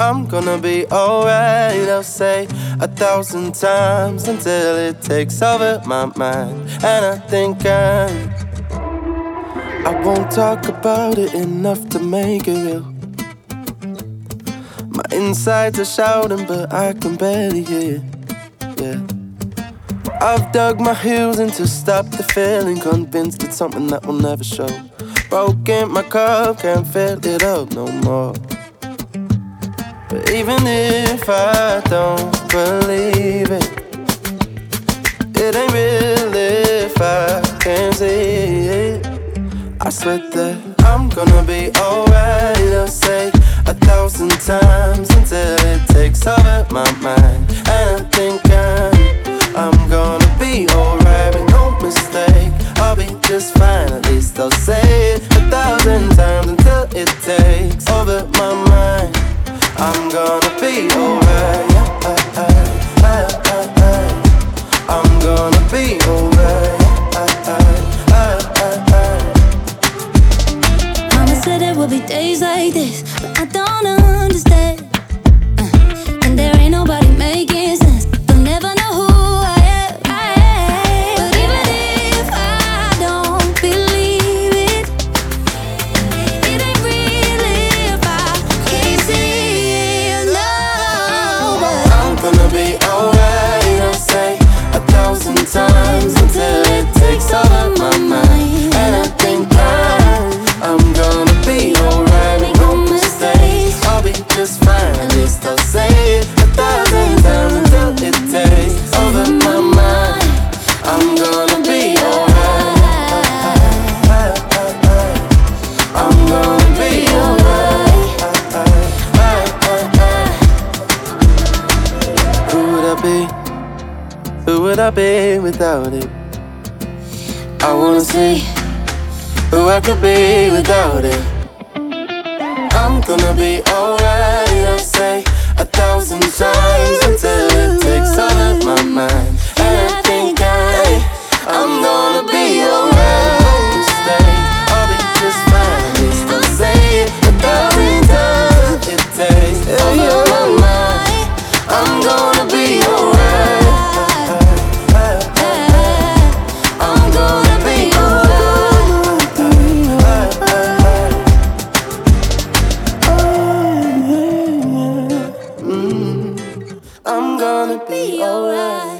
I'm gonna be alright. I'll say a thousand times until it takes over my mind. And I think I'm. I won't talk about it enough to make it real. My insides are shouting, but I can barely hear. Yeah. I've dug my heels in to stop the feeling, convinced it's something that will never show. Broken my cup, can't fill it up no more. But even if I don't believe it, it ain't real if I can't see it. I swear that I'm gonna be alright. I'll say a thousand times until it takes over my mind. And I think I'm, I'm gonna be alright, make no mistake. I'll be just fine, at least I'll say I'm gonna be alright. I'm gonna be alright. Mama said there will be days like this, but I don't understand. Gonna be alright. Would I be without it? I wanna see who I could be without it. I'm gonna be alright, I'm gonna be alright.